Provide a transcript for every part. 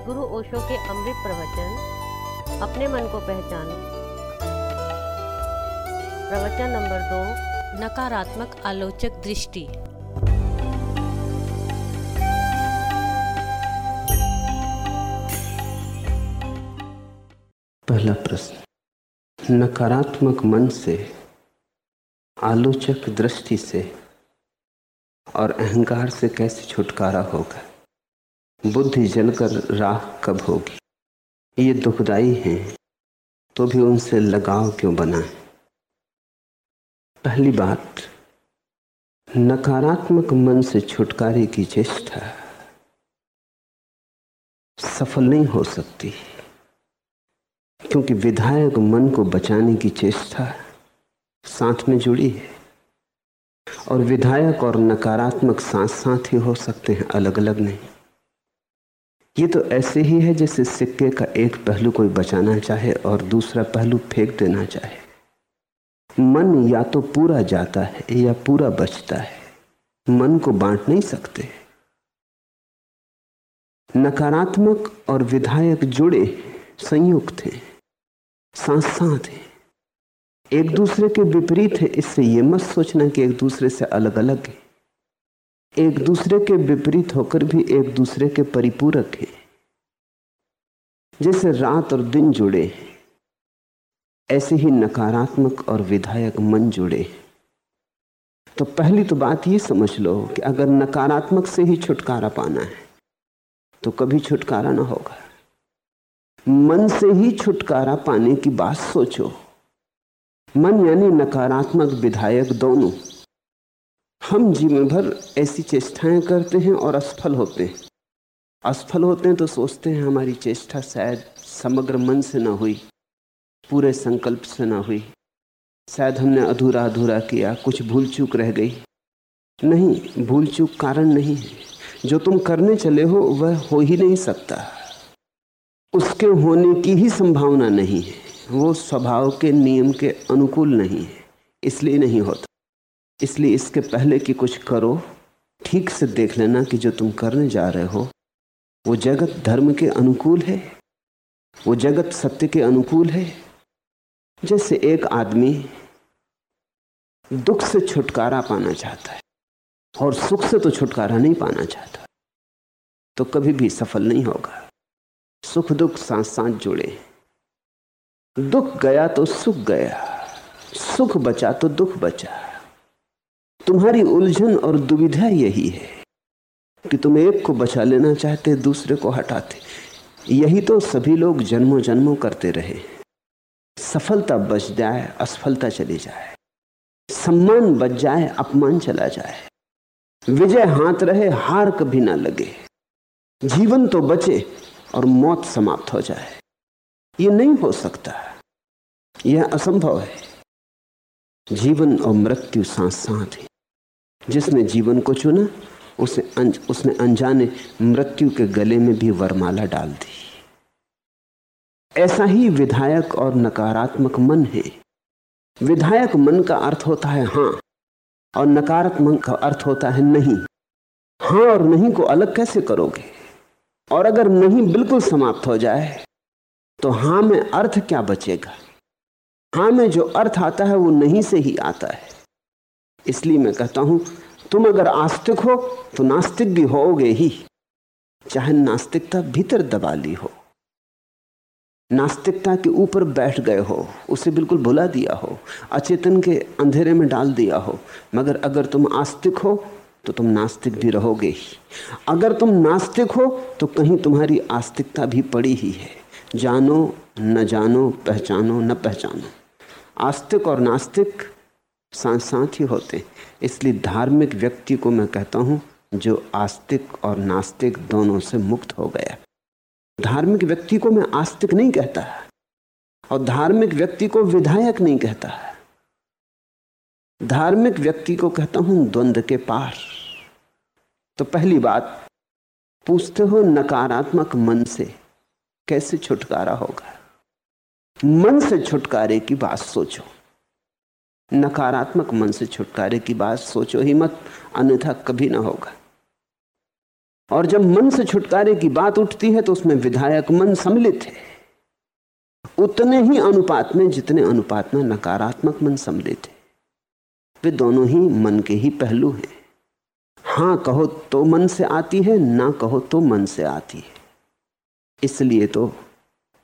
सदगुरु ओशो के अमृत प्रवचन, अपने मन को पहचानो। प्रवचन नंबर दो, नकारात्मक आलोचक दृष्टि। पहला प्रश्न, नकारात्मक मन से, आलोचक दृष्टि से और अहंकार से कैसे छुटकारा होगा? बुद्धि जलकर राह कब होगी? ये दुखदाई हैं तो भी उनसे लगाव क्यों बना है पहली बात, नकारात्मक मन से छुटकारे की चेष्टा सफल नहीं हो सकती, क्योंकि विधायक मन को बचाने की चेष्टा साथ में जुड़ी है। और विधायक और नकारात्मक साथ साथ ही हो सकते हैं अलग अलग नहीं। ये तो ऐसे ही है जैसे सिक्के का एक पहलू कोई बचाना चाहे और दूसरा पहलू फेंक देना चाहे। मन या तो पूरा जाता है या पूरा बचता है। मन को बांट नहीं सकते। नकारात्मक और विधायक जुड़े, संयुक्त हैं साथ साथ हैं। एक दूसरे के विपरीत है, इससे यह मत सोचना कि एक दूसरे से अलग अलग है। एक दूसरे के विपरीत होकर भी एक दूसरे के परिपूरक हैं। जैसे रात और दिन जुड़े ऐसे ही नकारात्मक और विधायक मन जुड़े तो पहली तो बात ये समझ लो कि अगर नकारात्मक से ही छुटकारा पाना है तो कभी छुटकारा ना होगा। मन से ही छुटकारा पाने की बात सोचो। मन यानी नकारात्मक विधायक दोनों। हम जीवन भर ऐसी चेष्टाएँ करते हैं और असफल होते हैं। असफल होते हैं तो सोचते हैं हमारी चेष्टा शायद समग्र मन से ना हुई, पूरे संकल्प से ना हुई। शायद हमने अधूरा अधूरा किया, कुछ भूल चूक रह गई। नहीं, भूल चूक कारण नहीं है। जो तुम करने चले हो, वह हो ही नहीं सकता। उसके होने की ही संभावना नहीं है। वो स्वभाव के नियम के अनुकूल नहीं है, इसलिए नहीं होता। इसलिए इसके पहले कि कुछ करो, ठीक से देख लेना कि जो तुम करने जा रहे हो, वो जगत धर्म के अनुकूल है? वो जगत सत्य के अनुकूल है? जैसे एक आदमी दुख से छुटकारा पाना चाहता है और सुख से तो छुटकारा नहीं पाना चाहता तो कभी भी सफल नहीं होगा। सुख दुख साथ साथ जुड़े। दुख गया तो सुख गया, सुख बचा तो दुख बचा। तुम्हारी उलझन और दुविधा यही है कि तुम एक को बचा लेना चाहते, दूसरे को हटाते। यही तो सभी लोग जन्मों जन्मों करते रहे। सफलता बच जाए, असफलता चली जाए। सम्मान बच जाए, अपमान चला जाए। विजय हाथ रहे, हार कभी ना लगे। जीवन तो बचे और मौत समाप्त हो जाए। ये नहीं हो सकता। यह असंभव है। जीवन और मृत्यु साथ साथ है। जिसने जीवन को चुना उसे अंज, उसने अनजाने मृत्यु के गले में भी वरमाला डाल दी। ऐसा ही विधायक और नकारात्मक मन है। विधायक मन का अर्थ होता है हाँ और नकारात्मक का अर्थ होता है नहीं। हाँ और नहीं को अलग कैसे करोगे? और अगर नहीं बिल्कुल समाप्त हो जाए तो हाँ में अर्थ क्या बचेगा? हाँ में जो अर्थ आता है वो नहीं से ही आता है। इसलिए मैं कहता हूँ, तुम अगर आस्तिक हो तो नास्तिक भी होगे ही। चाहे नास्तिकता भीतर दबा ली हो, नास्तिकता के ऊपर बैठ गए हो, उसे बिल्कुल भुला दिया हो, अचेतन के अंधेरे में डाल दिया हो, मगर अगर तुम आस्तिक हो तो तुम नास्तिक भी रहोगे ही। अगर तुम नास्तिक हो तो कहीं तुम्हारी आस्तिकता भी पड़ी ही है। जानो, न जानो, पहचानो, न पहचानो। आस्तिक और नास्तिक साथ साथ ही होते हैं। इसलिए धार्मिक व्यक्ति को मैं कहता हूँ, जो आस्तिक और नास्तिक दोनों से मुक्त हो गया। धार्मिक व्यक्ति को मैं आस्तिक नहीं कहता। और धार्मिक व्यक्ति को विधायक नहीं कहता। धार्मिक व्यक्ति को कहता हूँ द्वंद्व के पार। तो पहली बात, पूछते हो नकारात्मक मन से, कैसे छुटकारा होगा? मन से छुटकारे की बात सोचो। नकारात्मक मन से छुटकारे की बात सोचो ही मत, अन्यथा कभी ना होगा। और जब मन से छुटकारे की बात उठती है तो उसमें विधायक मन सम्मिलित है। उतने ही अनुपात में जितने अनुपात में नकारात्मक मन सम्मिलित है। वे दोनों ही मन के ही पहलू हैं। हाँ कहो तो मन से आती है, ना कहो तो मन से आती है। इसलिए तो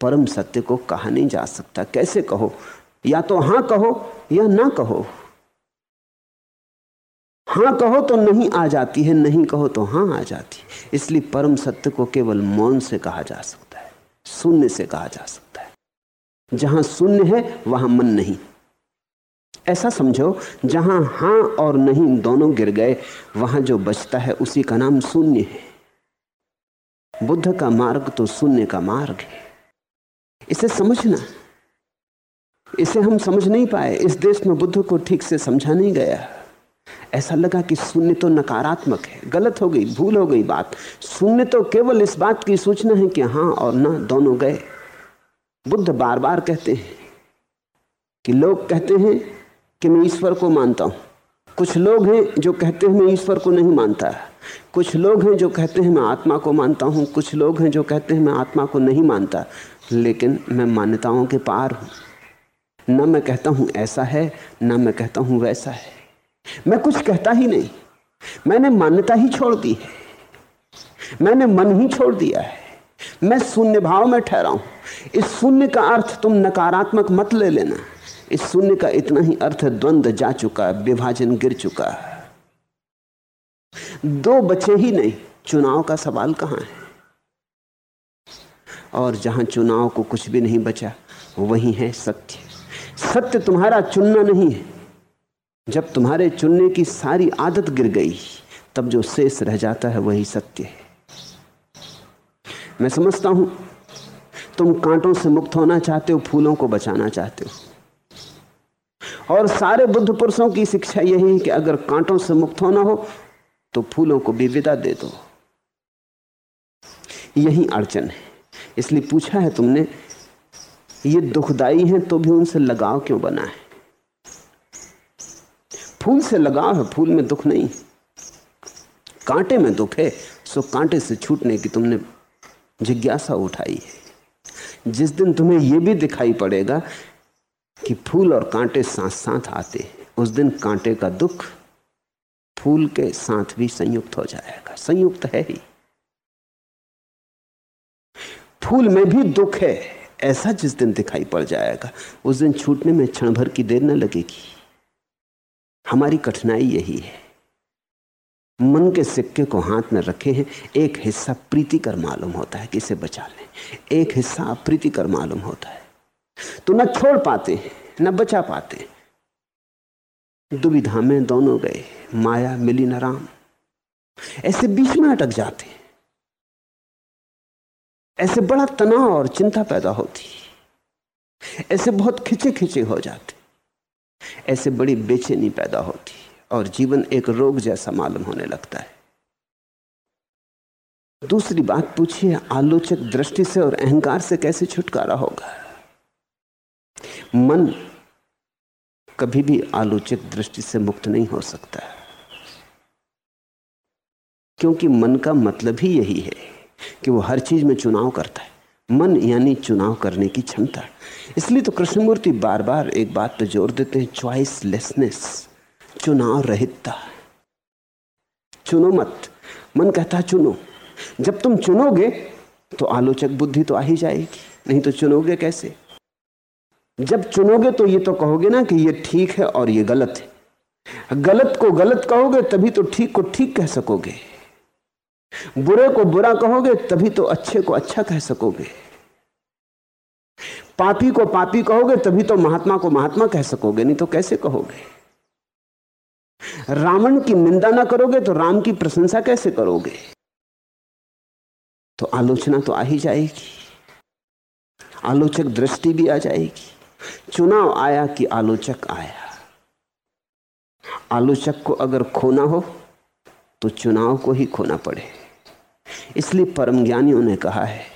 परम सत्य को कहा नहीं जा सकता। कैसे कहो? या तो हाँ कहो या ना कहो। हाँ कहो तो नहीं आ जाती है, नहीं कहो तो हाँ आ जाती है। इसलिए परम सत्य को केवल मौन से कहा जा सकता है, शून्य से कहा जा सकता है। जहाँ शून्य है, वहाँ मन नहीं। ऐसा समझो, जहाँ हाँ और नहीं दोनों गिर गए, वहाँ जो बचता है उसी का नाम शून्य है। बुद्ध का मार्ग तो शून्य का मार्ग है। इसे समझना। इसे हम समझ नहीं पाए। इस देश में बुद्ध को ठीक से समझा नहीं गया। ऐसा लगा कि शून्य तो नकारात्मक है। गलत हो गई, भूल हो गई बात। शून्य तो केवल इस बात की सूचना है कि हाँ और ना, दोनों गए। बुद्ध बार बार कहते हैं कि लोग कहते हैं कि मैं ईश्वर को मानता हूँ। कुछ लोग हैं जो कहते हैं मैं ईश्वर को नहीं मानता। कुछ लोग हैं जो कहते हैं मैं आत्मा को मानता हूँ। कुछ लोग हैं जो कहते हैं मैं आत्मा को नहीं मानता। लेकिन मैं मान्यताओं के पार हूँ। न मैं कहता हूँ ऐसा है, ना मैं कहता हूँ वैसा है। मैं कुछ कहता ही नहीं। मैंने मान्यता ही छोड़ दी है। मैंने मन ही छोड़ दिया है। मैं शून्य भाव में ठहरा हूँ इस शून्य का अर्थ तुम नकारात्मक मत ले लेना। इस शून्य का इतना ही अर्थ द्वंद जा चुका है विभाजन गिर चुका। है दो बचे ही नहीं। चुनाव का सवाल कहाँ है? और जहाँ चुनाव को कुछ भी नहीं बचा, वही है सत्य। सत्य तुम्हारा चुनना नहीं है। जब तुम्हारे चुनने की सारी आदत गिर गई, तब जो शेष रह जाता है वही सत्य है। मैं समझता हूँ, तुम कांटों से मुक्त होना चाहते हो, फूलों को बचाना चाहते हो। और सारे बुद्ध पुरुषों की शिक्षा यही है कि अगर कांटों से मुक्त होना हो तो फूलों को भी विदा दे दो। यही अड़चन है। इसलिए पूछा है तुमने ये दुखदाई है तो भी उनसे लगाव क्यों बना है? फूल से लगाव है, फूल में दुख नहीं। कांटे में दुख है, सो कांटे से छूटने की तुमने जिज्ञासा उठाई है। जिस दिन तुम्हें यह भी दिखाई पड़ेगा कि फूल और कांटे साथ साथ आते उस दिन कांटे का दुख फूल के साथ भी संयुक्त हो जाएगा। संयुक्त है ही। फूल में भी दुख है। ऐसा जिस दिन दिखाई पड़ जाएगा, उस दिन छूटने में क्षण भर की देर न लगेगी। हमारी कठिनाई यही है। मन के सिक्के को हाथ में रखे हैं, एक हिस्सा प्रीतिकर मालूम होता है कि इसे बचा लें। एक हिस्सा अप्रीतिकर मालूम होता है। तो न छोड़ पाते न बचा पाते दुविधा में दोनों गए, माया मिली न राम। ऐसे बीच में अटक जाते ऐसे बड़ा तनाव और चिंता पैदा होती ऐसे बहुत खिंचे खिंचे हो जाते ऐसे बड़ी बेचैनी पैदा होती और जीवन एक रोग जैसा मालूम होने लगता है। दूसरी बात पूछिए, आलोचक दृष्टि से और अहंकार से कैसे छुटकारा होगा? मन कभी भी आलोचक दृष्टि से मुक्त नहीं हो सकता। क्योंकि मन का मतलब ही यही है। कि वो हर चीज़ में चुनाव करता है। मन यानी चुनाव करने की क्षमता। इसलिए तो कृष्णमूर्ति बार बार एक बात पर ज़ोर देते हैं च्वाइस लेसनेस चुनाव रहितता चुनो मत। मन कहता चुनो। जब तुम चुनोगे तो आलोचक बुद्धि तो आ ही जाएगी। नहीं तो चुनोगे कैसे? जब चुनोगे तो ये तो कहोगे ना कि ये ठीक है और ये गलत है। गलत को गलत कहोगे, तभी तो ठीक को ठीक कह सकोगे। बुरे को बुरा कहोगे, तभी तो अच्छे को अच्छा कह सकोगे। पापी को पापी कहोगे, तभी तो महात्मा को महात्मा कह सकोगे, नहीं तो कैसे कहोगे? रावण की निंदा ना करोगे तो राम की प्रशंसा कैसे करोगे? तो आलोचना तो आ ही जाएगी। आलोचक दृष्टि भी आ जाएगी। चुनाव आया कि आलोचक आया। आलोचक को अगर खोना हो तो चुनाव को ही खोना पड़े। इसलिए परम ज्ञानियों ने कहा है,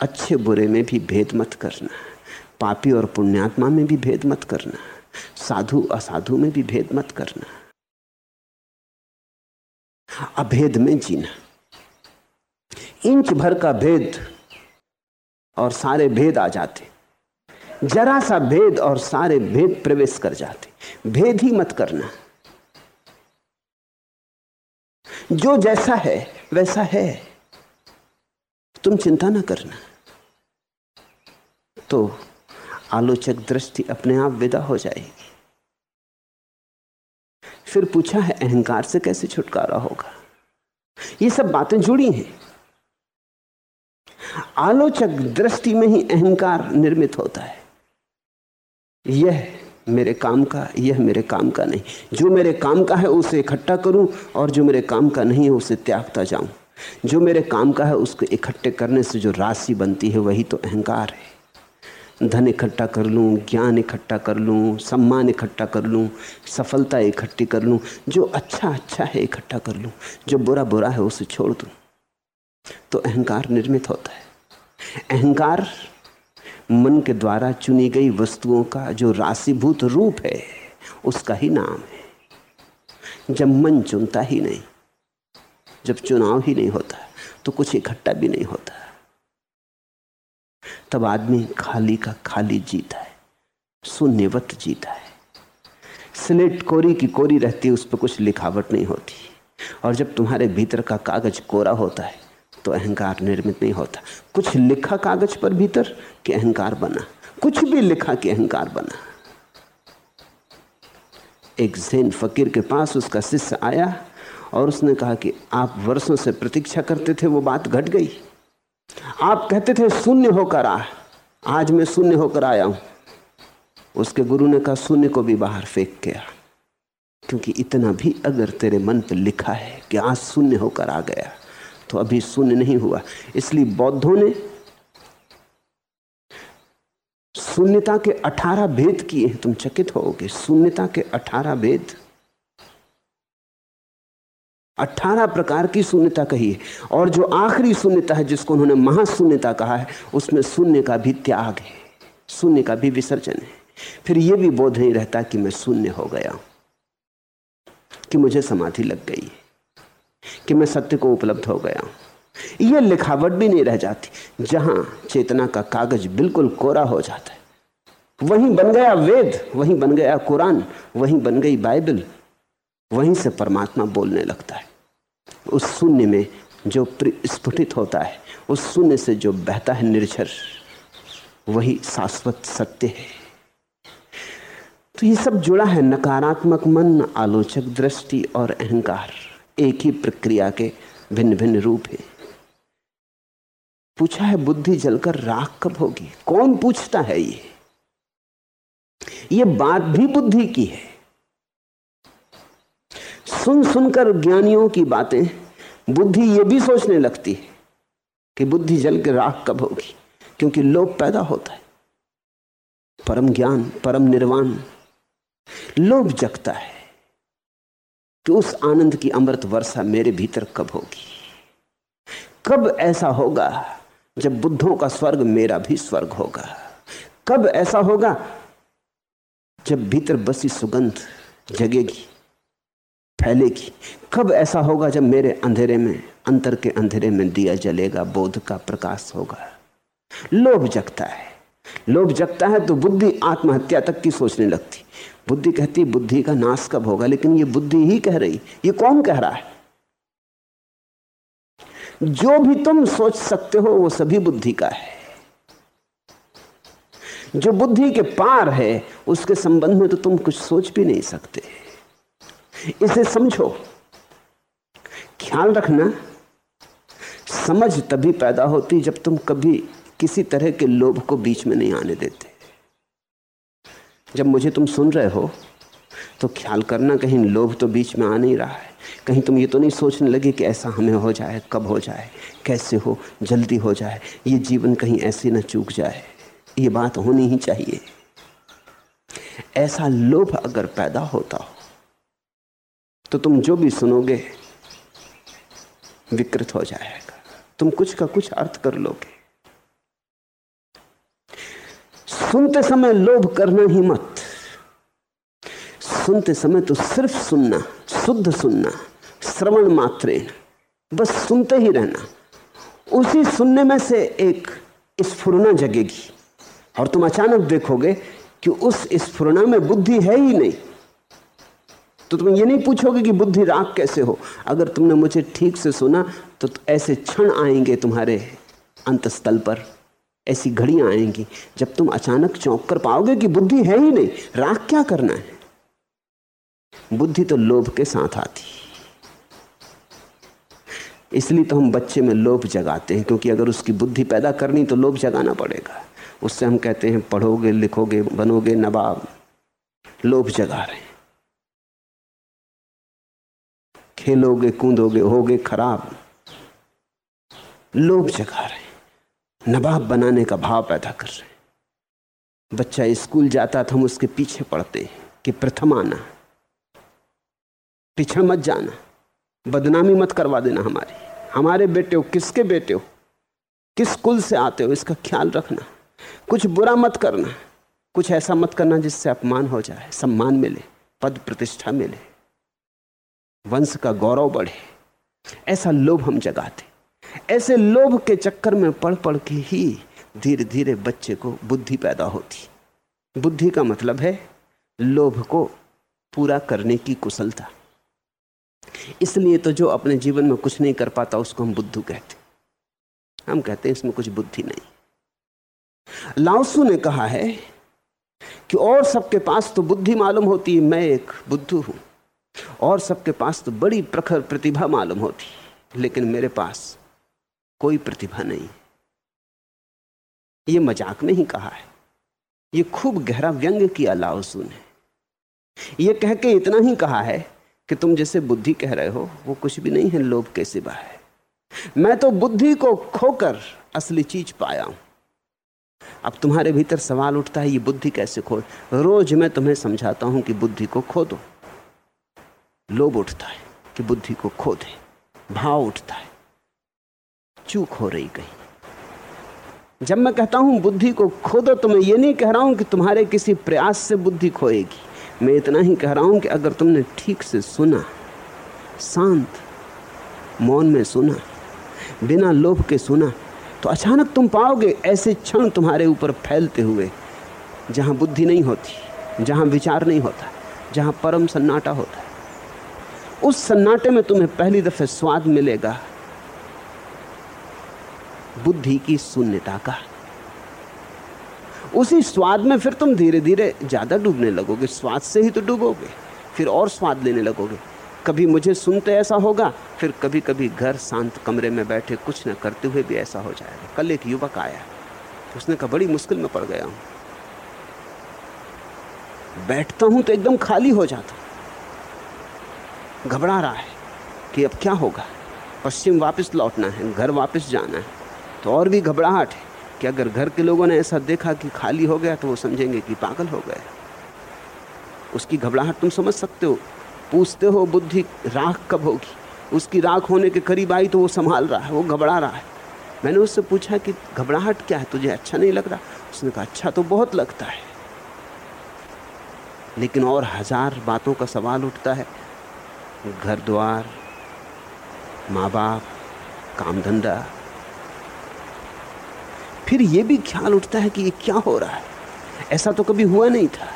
अच्छे बुरे में भी भेद मत करना, पापी और पुण्यात्मा में भी भेद मत करना, साधु असाधु में भी भेद मत करना। अभेद में जीना। इंच भर का भेद और सारे भेद आ जाते। जरा सा भेद और सारे भेद प्रवेश कर जाते। भेद ही मत करना। जो जैसा है, वैसा है। तुम चिंता ना करना। तो आलोचक दृष्टि अपने आप विदा हो जाएगी। फिर पूछा है, अहंकार से कैसे छुटकारा होगा? ये सब बातें जुड़ी हैं। आलोचक दृष्टि में ही अहंकार निर्मित होता है। यह मेरे काम का, यह मेरे काम का नहीं। जो मेरे काम का है, उसे इकट्ठा करूँ, और जो मेरे काम का नहीं है, उसे त्यागता जाऊँ। जो मेरे काम का है, उसको इकट्ठे करने से जो राशि बनती है, वही तो अहंकार है। धन इकट्ठा कर लूँ, ज्ञान इकट्ठा कर लूँ, सम्मान इकट्ठा कर लूँ, सफलता इकट्ठी कर लूँ, जो अच्छा अच्छा है इकट्ठा कर लूँ, जो बुरा बुरा है उसे छोड़ दूँ तो अहंकार निर्मित होता है। अहंकार मन के द्वारा चुनी गई वस्तुओं का जो राशिभूत रूप है, उसका ही नाम है। जब मन चुनता ही नहीं जब चुनाव ही नहीं होता तो कुछ इकट्ठा भी नहीं होता तब आदमी खाली का खाली जीता है शून्यवत जीता है। स्लेट कोरी की कोरी रहती है, उस पर कुछ लिखावट नहीं होती। और जब तुम्हारे भीतर का कागज़ कोरा होता है तो अहंकार निर्मित नहीं होता। कुछ लिखा कागज़ पर भीतर कि अहंकार बना, कुछ भी लिखा कि अहंकार बना। एक जैन फकीर के पास उसका शिष्य आया और उसने कहा कि आप वर्षों से प्रतीक्षा करते थे, वो बात घट गई। आप कहते थे, शून्य होकर आ। आज मैं शून्य होकर आया हूँ। उसके गुरु ने कहा, शून्य को भी बाहर फेंक गया क्योंकि इतना भी अगर तेरे मन पर लिखा है कि आज शून्य होकर आ गया तो अभी शून्य नहीं हुआ। इसलिए बौद्धों ने शून्यता के अठारह भेद किए हैं। तुम चकित होगे, शून्यता के अठारह भेद अठारह प्रकार की शून्यता कही है। और जो आखिरी शून्यता है, जिसको उन्होंने महाशून्यता कहा है, उसमें शून्य का भी त्याग है शून्य का भी विसर्जन है। फिर यह भी बोध नहीं रहता कि मैं शून्य हो गया कि मुझे समाधि लग गई कि मैं सत्य को उपलब्ध हो गया यह लिखावट भी नहीं रह जाती, जहाँ चेतना का कागज़ बिल्कुल कोरा हो जाता है। वहीं बन गया वेद, वहीं बन गया कुरान, वहीं बन गई बाइबल वहीं से परमात्मा बोलने लगता है। उस शून्य में जो स्फुटित होता है, उस शून्य से जो बहता है निर्झर, वही शाश्वत सत्य है। तो ये सब जुड़ा है नकारात्मक मन, आलोचक दृष्टि और अहंकार। एक ही प्रक्रिया के भिन्न भिन्न रूप है। पूछा है बुद्धि जलकर राख कब होगी? कौन पूछता है ये? ये बात भी बुद्धि की है। सुन सुनकर ज्ञानियों की बातें, बुद्धि ये भी सोचने लगती है कि बुद्धि जल के राख कब होगी, क्योंकि लोभ पैदा होता है। परम ज्ञान, परम निर्वाण, लोभ जगता है कि उस आनंद की अमृत वर्षा मेरे भीतर कब होगी। कब ऐसा होगा जब बुद्धों का स्वर्ग मेरा भी स्वर्ग होगा। कब ऐसा होगा जब भीतर बसी सुगंध जगेगी। फैलेगी कब ऐसा होगा जब मेरे अंधेरे में, अंतर के अंधेरे में दिया जलेगा, बोध का प्रकाश होगा। लोभ जगता है। लोभ जगता है तो बुद्धि आत्महत्या तक की सोचने लगती। बुद्धि कहती, बुद्धि का नाश कब होगा? लेकिन ये बुद्धि ही कह रही, ये कौन कह रहा है? जो भी तुम सोच सकते हो, वो सभी बुद्धि का है। जो बुद्धि के पार है, उसके संबंध में तो तुम कुछ सोच भी नहीं सकते। इसे समझो। ख्याल रखना, समझ तभी पैदा होती जब तुम कभी किसी तरह के लोभ को बीच में नहीं आने देते। जब मुझे तुम सुन रहे हो तो ख्याल करना कहीं लोभ तो बीच में आ नहीं रहा है। कहीं तुम ये तो नहीं सोचने लगे कि ऐसा हमें हो जाए, कब हो जाए, कैसे हो, जल्दी हो जाए, ये जीवन कहीं ऐसे ना चूक जाए, ये बात होनी ही चाहिए। ऐसा लोभ अगर पैदा होता हो तो तुम जो भी सुनोगे, विकृत हो जाएगा। तुम कुछ का कुछ अर्थ कर लोगे। सुनते समय लोभ करना ही मत। सुनते समय तो सिर्फ़ सुनना, शुद्ध सुनना, श्रवण मात्र बस सुनते ही रहना। उसी सुनने में से एक स्फुरना जगेगी। और तुम अचानक देखोगे कि उस स्फुरना में बुद्धि है ही नहीं। तो तुम ये नहीं पूछोगे कि बुद्धि राग कैसे हो? अगर तुमने मुझे ठीक से सुना तो ऐसे क्षण आएँगे तुम्हारे अंतस्थल पर। ऐसी घड़ियाँ आएँगी, जब तुम अचानक चौंक कर पाओगे कि बुद्धि है ही नहीं। राग क्या करना है? बुद्धि तो लोभ के साथ आती। इसलिए तो हम बच्चे में लोभ जगाते हैं, क्योंकि अगर उसकी बुद्धि पैदा करनी तो लोभ जगाना पड़ेगा। उससे हम कहते हैं, पढ़ोगे, लिखोगे, बनोगे, नवाब, लोभ जगा रहे हैं। खेलोगे, कूदोगे, होगे खराब। लोभ जगा रहे नवाब बनाने का भाव पैदा कर रहे बच्चा स्कूल जाता था, हम उसके पीछे पड़ते कि प्रथम आना। पीछे मत जाना। बदनामी मत करवा देना हमारी। हमारे बेटे हो, किसके बेटे हो? किस कुल से आते हो? इसका ख्याल रखना। कुछ बुरा मत करना। कुछ ऐसा मत करना जिससे अपमान हो जाए, सम्मान मिले, पद प्रतिष्ठा मिले। वंश का गौरव बढ़े। ऐसा लोभ हम जगाते। ऐसे लोभ के चक्कर में पढ़ पढ़ के ही धीरे धीरे बच्चे को बुद्धि पैदा होती। बुद्धि का मतलब है लोभ को पूरा करने की कुशलता। इसलिए तो जो अपने जीवन में कुछ नहीं कर पाता, उसको हम बुद्धू कहते। हम कहते हैं, इसमें कुछ बुद्धि नहीं। लाउसू ने कहा है कि और सबके पास तो बुद्धि मालूम होती है, मैं एक बुद्धू हूँ। और सबके पास तो बड़ी प्रखर प्रतिभा मालूम होती, लेकिन मेरे पास कोई प्रतिभा नहीं। ये मज़ाक में ही कहा है। ये खूब गहरा व्यंग किया लाओसू ने ये कह के इतना ही कहा है कि तुम जैसे बुद्धि कह रहे हो, वो कुछ भी नहीं है, लोभ के सिवा है। मैं तो बुद्धि को खोकर असली चीज़ पाया हूँ। अब तुम्हारे भीतर सवाल उठता है, ये बुद्धि कैसे खो रोज मैं तुम्हें समझाता हूँ कि बुद्धि को खो दो लोभ उठता है कि बुद्धि को खो दे भाव उठता है। चूक हो रही कहीं। जब मैं कहता हूँ बुद्धि को खो दो तो मैं ये नहीं कह रहा हूँ कि तुम्हारे किसी प्रयास से बुद्धि खोएगी। मैं इतना ही कह रहा हूँ कि अगर तुमने ठीक से सुना, शांत मौन में सुना, बिना लोभ के सुना तो अचानक तुम पाओगे ऐसे क्षण तुम्हारे ऊपर फैलते हुए, जहाँ बुद्धि नहीं होती, जहाँ विचार नहीं होता, जहाँ परम सन्नाटा होता उस सन्नाटे में तुम्हें पहली दफे स्वाद मिलेगा। बुद्धि की शून्यता का। उसी स्वाद में फिर तुम धीरे धीरे ज़्यादा डूबने लगोगे। स्वाद से ही तो डूबोगे, फिर और स्वाद लेने लगोगे। कभी मुझे सुनते ऐसा होगा, फिर कभी कभी घर शांत कमरे में बैठे कुछ न करते हुए भी ऐसा हो जाएगा। कल एक युवक आया, उसने कहा, बड़ी मुश्किल में पड़ गया हूँ। बैठता हूँ तो एकदम खाली हो जाता घबरा रहा है कि अब क्या होगा? पश्चिम वापस लौटना है, घर वापस जाना है। तो और भी घबराहट है कि अगर घर के लोगों ने ऐसा देखा कि खाली हो गया तो वो समझेंगे कि पागल हो गया उसकी घबराहट तुम समझ सकते हो। पूछते हो बुद्धि राख कब होगी? उसकी राख होने के करीब आई तो वो संभाल रहा है, वो घबरा रहा है। मैंने उससे पूछा कि घबराहट क्या है, तुझे अच्छा नहीं लग रहा? उसने कहा अच्छा तो बहुत लगता है। लेकिन और हज़ार बातों का सवाल उठता है। घर द्वार माँ बाप काम धंधा फिर ये भी ख्याल उठता है कि ये क्या हो रहा है? ऐसा तो कभी हुआ नहीं था।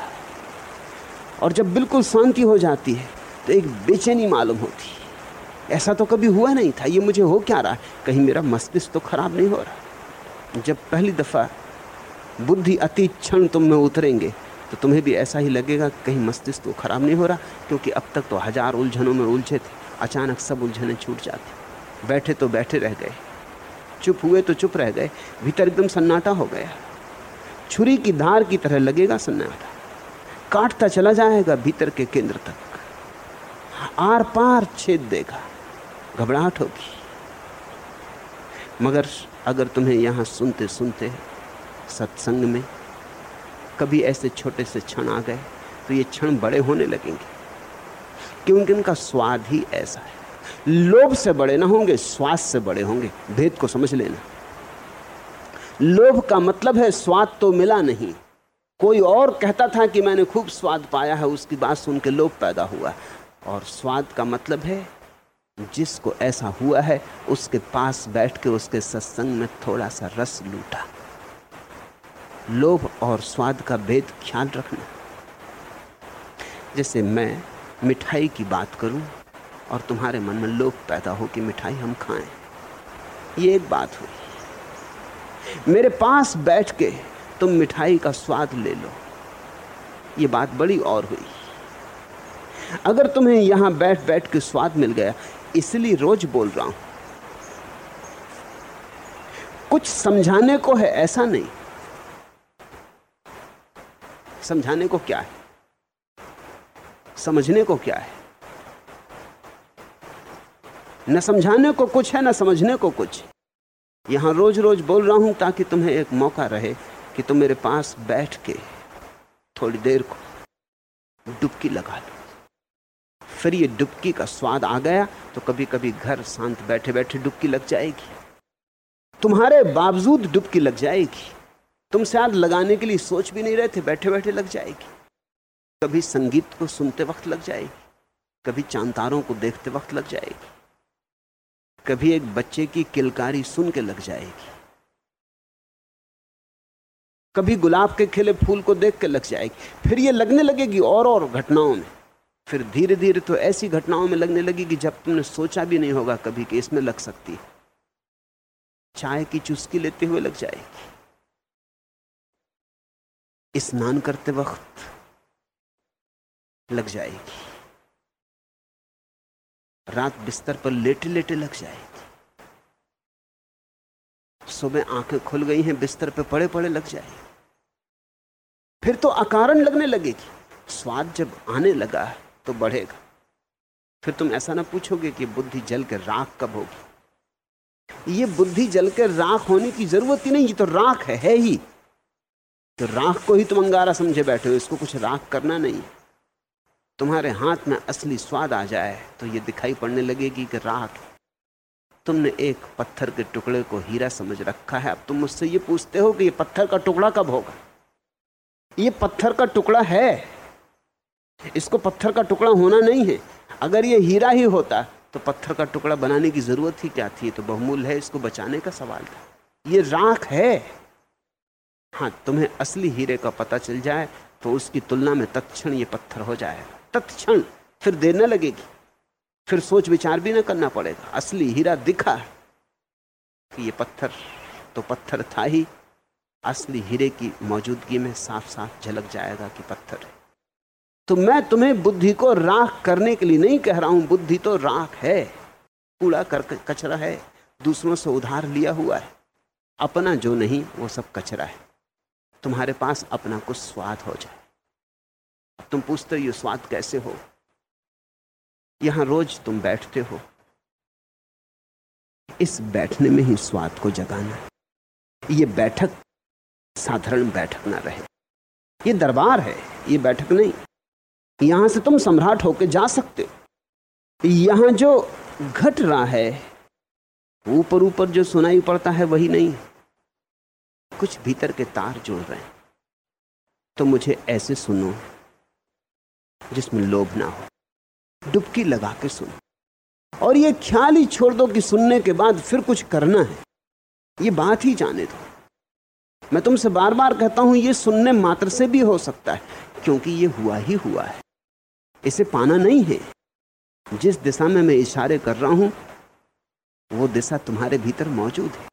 और जब बिल्कुल शांति हो जाती है तो एक बेचैनी मालूम होती है। ऐसा तो कभी हुआ नहीं था, ये मुझे हो क्या रहा है? कहीं मेरा मस्तिष्क तो खराब नहीं हो रहा। जब पहली दफ़ा बुद्धि अति क्षण तुम में उतरेंगे तो तुम्हें भी ऐसा ही लगेगा कहीं मस्तिष्क तो खराब नहीं हो रहा, क्योंकि अब तक तो हज़ार उलझनों में उलझे थे, अचानक सब उलझने छूट जाते। बैठे तो बैठे रह गए। चुप हुए तो चुप रह गए, भीतर एकदम सन्नाटा हो गया। छुरी की धार की तरह लगेगा सन्नाटा। काटता चला जाएगा भीतर के केंद्र तक। आर पार छेद देगा, घबराहट होगी। मगर अगर तुम्हें यहाँ सुनते सुनते सत्संग में कभी ऐसे छोटे से क्षण आ गए तो ये क्षण बड़े होने लगेंगे। क्योंकि इनका स्वाद ही ऐसा है। लोभ से बड़े ना होंगे, स्वाद से बड़े होंगे। भेद को समझ लेना। लोभ का मतलब है स्वाद तो मिला नहीं। कोई और कहता था कि मैंने खूब स्वाद पाया है, उसकी बात सुन के लोभ पैदा हुआ। और स्वाद का मतलब है, जिसको ऐसा हुआ है, उसके पास बैठ के उसके सत्संग में थोड़ा सा रस लूटा। लोभ और स्वाद का भेद ख्याल रखना। जैसे मैं मिठाई की बात करूँ और तुम्हारे मन में लोभ पैदा हो कि मिठाई हम खाएँ, ये एक बात हुई। मेरे पास बैठ के तुम मिठाई का स्वाद ले लो, ये बात बड़ी और हुई। अगर तुम्हें यहाँ बैठ बैठ के स्वाद मिल गया, इसलिए रोज बोल रहा हूँ। कुछ समझाने को है ऐसा नहीं समझाने को क्या है? समझने को क्या है? न समझाने को कुछ है, न समझने को कुछ। यहाँ रोज रोज बोल रहा हूँ ताकि तुम्हें एक मौका रहे कि तुम मेरे पास बैठ के थोड़ी देर को डुबकी लगा लो। फिर ये डुबकी का स्वाद आ गया तो कभी कभी घर शांत बैठे बैठे डुबकी लग जाएगी। तुम्हारे बावजूद डुबकी लग जाएगी। तुम शायद लगाने के लिए सोच भी नहीं रहे थे बैठे बैठे लग जाएगी। कभी संगीत को सुनते वक्त लग जाएगी, कभी चांतारों को देखते वक्त लग जाएगी, कभी एक बच्चे की किलकारी सुन के लग जाएगी। कभी गुलाब के खिले फूल को देख के लग जाएगी, फिर ये लगने लगेगी और और घटनाओं में। फिर धीरे धीरे तो ऐसी घटनाओं में लगने लगेगी जब तुमने सोचा भी नहीं होगा कभी कि इसमें लग सकती है। चाय की चुस्की लेते हुए लग जाएगी। स्नान करते वक्त लग जाएगी। रात बिस्तर पर लेटे लेटे लग जाएगी। सुबह आँखें खुल गई हैं बिस्तर पे पड़े पड़े लग जाएगी। फिर तो अकारण लगने लगेगी। स्वाद जब आने लगा तो बढ़ेगा। फिर तुम ऐसा ना पूछोगे कि बुद्धि जल के राख कब होगी। ये बुद्धि जल के राख होने की ज़रूरत ही नहीं ये तो राख है, है ही। तो राख को ही तुम अंगारा समझे बैठे हो, इसको कुछ राख करना नहीं। तुम्हारे हाथ में असली स्वाद आ जाए तो ये दिखाई पड़ने लगेगी कि राख तुमने एक पत्थर के टुकड़े को हीरा समझ रखा है। अब तुम मुझसे ये पूछते हो कि ये पत्थर का टुकड़ा कब होगा? ये पत्थर का टुकड़ा है। इसको पत्थर का टुकड़ा होना नहीं है। अगर ये हीरा ही होता तो पत्थर का टुकड़ा बनाने की ज़रूरत ही क्या थी? तो बहुमूल्य है, इसको बचाने का सवाल था। ये राख है। हाँ तुम्हें असली हीरे का पता चल जाए तो उसकी तुलना में तत्क्षण ये पत्थर हो जाएगा। तत्क्षण फिर देर न लगेगी। फिर सोच विचार भी ना करना पड़ेगा। असली हीरा दिखा कि ये पत्थर तो पत्थर था ही। असली हीरे की मौजूदगी में साफ़ साफ़ झलक जाएगा कि पत्थर है। तो मैं तुम्हें बुद्धि को राख करने के लिए नहीं कह रहा हूँ। बुद्धि तो राख है। कूड़ा कर कचरा है। दूसरों से उधार लिया हुआ है। अपना जो नहीं, वो सब कचरा है। तुम्हारे पास अपना कुछ स्वाद हो जाए। तुम पूछते हो, ये स्वाद कैसे हो? यहाँ रोज तुम बैठते हो। इस बैठने में ही स्वाद को जगाना ये बैठक साधारण बैठक ना रहे। ये दरबार है, ये बैठक नहीं। यहाँ से तुम सम्राट होके जा सकते हो। यहाँ जो घट रहा है ऊपर ऊपर जो सुनाई पड़ता है, वही नहीं। कुछ भीतर के तार जुड़ रहे हैं। तो मुझे ऐसे सुनो, जिसमें लोभ ना हो। डुबकी लगा के सुनो। और ये ख्याल ही छोड़ दो कि सुनने के बाद फिर कुछ करना है। ये बात ही जाने दो। मैं तुमसे बार बार कहता हूँ, ये सुनने मात्र से भी हो सकता है, क्योंकि ये हुआ ही हुआ है। इसे पाना नहीं है। जिस दिशा में मैं इशारे कर रहा हूँ, वो दिशा तुम्हारे भीतर मौजूद है।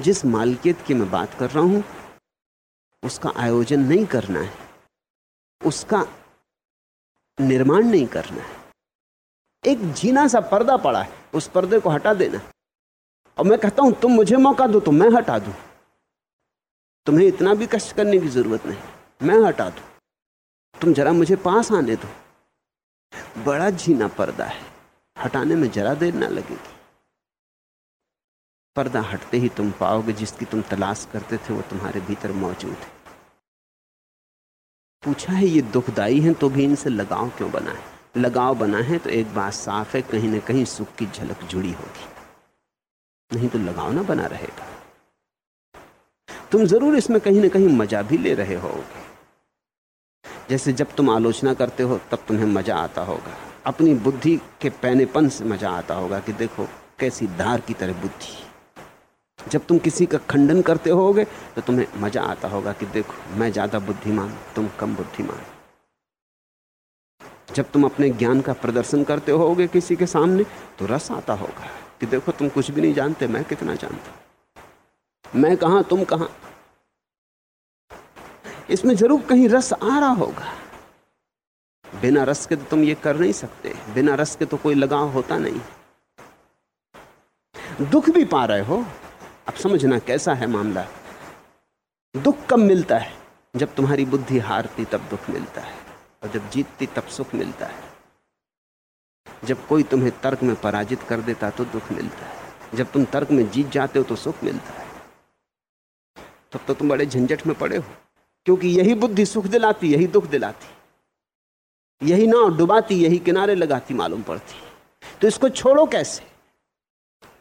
जिस मालकियत की मैं बात कर रहा हूँ, उसका आयोजन नहीं करना है। उसका निर्माण नहीं करना है। एक जीना सा पर्दा पड़ा है, उस पर्दे को हटा देना। और मैं कहता हूँ, तुम मुझे मौका दो तो मैं हटा दूँ। तुम्हें इतना भी कष्ट करने की ज़रूरत नहीं, मैं हटा दू। तुम जरा मुझे पास आने दो। बड़ा जीना पर्दा है, हटाने में जरा देर ना लगेगी। पर्दा हटते ही तुम पाओगे जिसकी तुम तलाश करते थे, वो तुम्हारे भीतर मौजूद है। पूछा है, ये दुखदाई है तो भी इनसे लगाव क्यों बना है? लगाव बना है तो एक बात साफ़ है, कहीं ना कहीं सुख की झलक जुड़ी होगी। नहीं तो लगाव ना बना रहेगा। तुम ज़रूर इसमें कहीं ना कहीं मज़ा भी ले रहे होगे। जैसे जब तुम आलोचना करते हो, तब तुम्हें मज़ा आता होगा। अपनी बुद्धि के पैनेपन से मज़ा आता होगा कि देखो, कैसी धार की तरह बुद्धि जब तुम किसी का खंडन करते होगे तो तुम्हें मज़ा आता होगा कि देखो, मैं ज़्यादा बुद्धिमान, तुम कम बुद्धिमान। जब तुम अपने ज्ञान का प्रदर्शन करते होगे किसी के सामने तो रस आता होगा कि देखो, तुम कुछ भी नहीं जानते, मैं कितना जानता मैं कहा, तुम कहा? इसमें ज़रूर कहीं रस आ रहा होगा। बिना रस के तो तुम ये कर नहीं सकते। बिना रस के तो कोई लगाव होता नहीं। दुख भी पा रहे हो अब समझना कैसा है मामला? दुख कब मिलता है? जब तुम्हारी बुद्धि हारती, तब दुख मिलता है। और जब जीतती, तब सुख मिलता है। जब कोई तुम्हें तर्क में पराजित कर देता तो दुख मिलता है। जब तुम तर्क में जीत जाते हो तो सुख मिलता है। तब तो तुम बड़े झंझट में पड़े हो। क्योंकि यही बुद्धि सुख दिलाती, यही दुख दिलाती। यही नाव डुबाती, यही किनारे लगाती, मालूम पड़ती। तो इसको छोड़ो कैसे?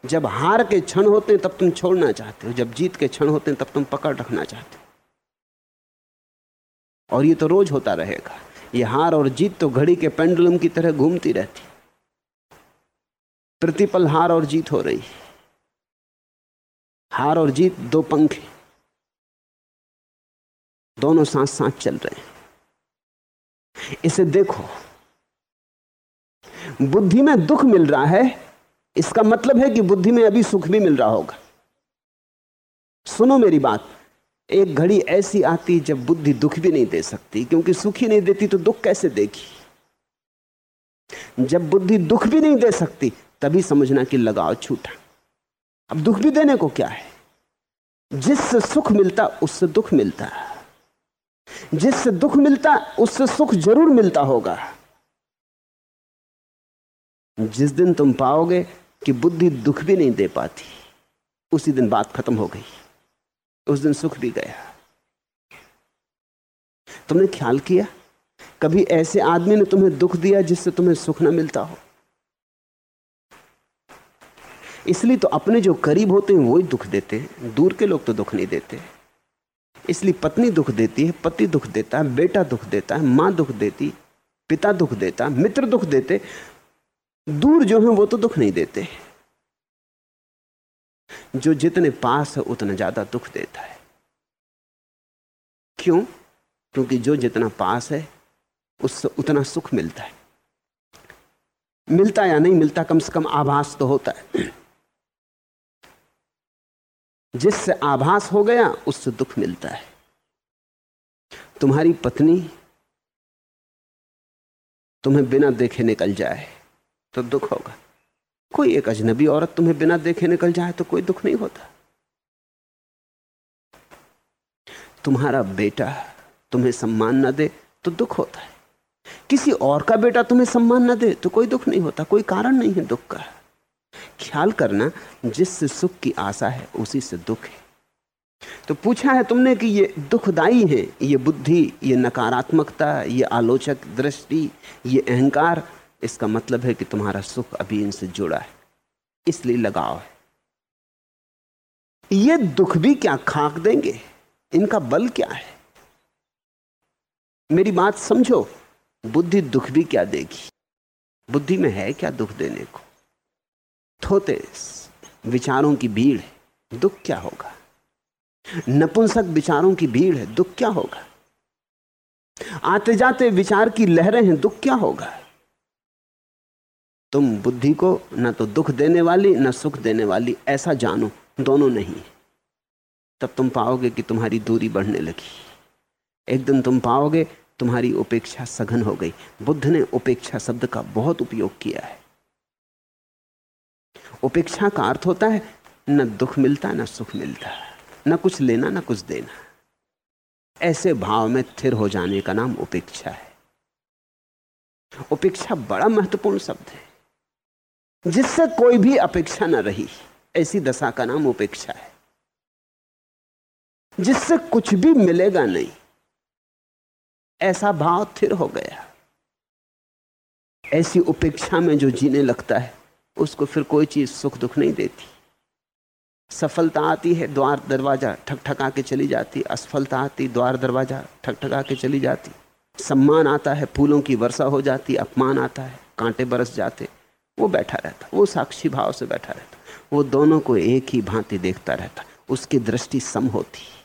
जब हार के क्षण होते हैं, तब तुम छोड़ना चाहते हो। जब जीत के क्षण होते हैं, तब तुम पकड़ रखना चाहते हो। और ये तो रोज होता रहेगा। ये हार और जीत तो घड़ी के पेंडुलम की तरह घूमती रहती प्रतिपल हार और जीत हो रही हार और जीत दो पंखे दोनों साथ साथ चल रहे हैं। इसे देखो। बुद्धि में दुख मिल रहा है। इसका मतलब है कि बुद्धि में अभी सुख भी मिल रहा होगा। सुनो मेरी बात, एक घड़ी ऐसी आती जब बुद्धि दुख भी नहीं दे सकती, क्योंकि सुख ही नहीं देती तो दुख कैसे देगी? जब बुद्धि दुख भी नहीं दे सकती, तभी समझना कि लगाव छूटा। अब दुख भी देने को क्या है? जिससे सुख मिलता उससे दुख मिलता। है जिससे दुख मिलता उससे सुख ज़रूर मिलता होगा। जिस दिन तुम पाओगे कि बुद्धि दुख भी नहीं दे पाती। उसी दिन बात खत्म हो गई। उस दिन सुख भी गया। तुमने ख्याल किया? कभी ऐसे आदमी ने तुम्हें दुख दिया जिससे तुम्हें सुख ना मिलता हो? इसलिए तो अपने जो करीब होते हैं, वही दुख देते हैं। दूर के लोग तो दुख नहीं देते। इसलिए पत्नी दुख देती है, पति दुख देता है, बेटा दुख देता है, माँ दुख देती, पिता दुख देता मित्र दुख देते। दूर जो है वो तो दुख नहीं देते जो जितने पास है उतना ज़्यादा दुख देता है। क्यों? क्योंकि जो जितना पास है, उससे उतना सुख मिलता है। मिलता या नहीं मिलता, कम से कम आभास तो होता है। जिससे आभास हो गया, उससे दुख मिलता है। तुम्हारी पत्नी तुम्हें बिना देखे निकल जाए। तो दुख होगा। कोई एक अजनबी औरत तुम्हें बिना देखे निकल जाए तो कोई दुख नहीं होता। तुम्हारा बेटा तुम्हें सम्मान न दे तो दुख होता है। किसी और का बेटा तुम्हें सम्मान न दे तो कोई दुख नहीं होता, कोई कारण नहीं है दुख का। ख्याल करना जिससे सुख की आशा है, उसी से दुख है। तो पूछा है तुमने कि ये दुखदाई है, ये बुद्धि, ये नकारात्मकता, ये आलोचक दृष्टि, ये अहंकार इसका मतलब है कि तुम्हारा सुख अभी इनसे जुड़ा है, इसलिए लगाव है। ये दुख भी क्या खाक देंगे? इनका बल क्या है? मेरी बात समझो, बुद्धि दुख भी क्या देगी? बुद्धि में है क्या दुख देने को? थोते विचारों की भीड़ है, दुख क्या होगा? नपुंसक विचारों की भीड़ है, दुख क्या होगा? आते जाते विचार की लहरें हैं, दुख क्या होगा? तुम बुद्धि को न तो दुख देने वाली, न सुख देने वाली, ऐसा जानो, दोनों नहीं। तब तुम पाओगे कि तुम्हारी दूरी बढ़ने लगी। एक दिन तुम पाओगे, तुम्हारी उपेक्षा सघन हो गई। बुद्ध ने उपेक्षा शब्द का बहुत उपयोग किया है। उपेक्षा का अर्थ होता है, न दुख मिलता, न सुख मिलता, न कुछ लेना, न कुछ देना। ऐसे भाव में थिर हो जाने का नाम उपेक्षा है। उपेक्षा बड़ा महत्वपूर्ण शब्द है। जिससे कोई भी अपेक्षा न रही। ऐसी दशा का नाम उपेक्षा है। जिससे कुछ भी मिलेगा नहीं। ऐसा भाव थिर हो गया। ऐसी उपेक्षा में जो जीने लगता है, उसको फिर कोई चीज़ सुख दुख नहीं देती। सफलता आती है, द्वार दरवाज़ा ठकठका के चली जाती। असफलता आती, द्वार दरवाज़ा ठकठका के चली जाती। सम्मान आता है, फूलों की वर्षा हो जाती, अपमान आता है, कांटे बरस जाते। वो बैठा रहता, वो साक्षी भाव से बैठा रहता। वो दोनों को एक ही भांति देखता रहता, उसकी दृष्टि सम होती।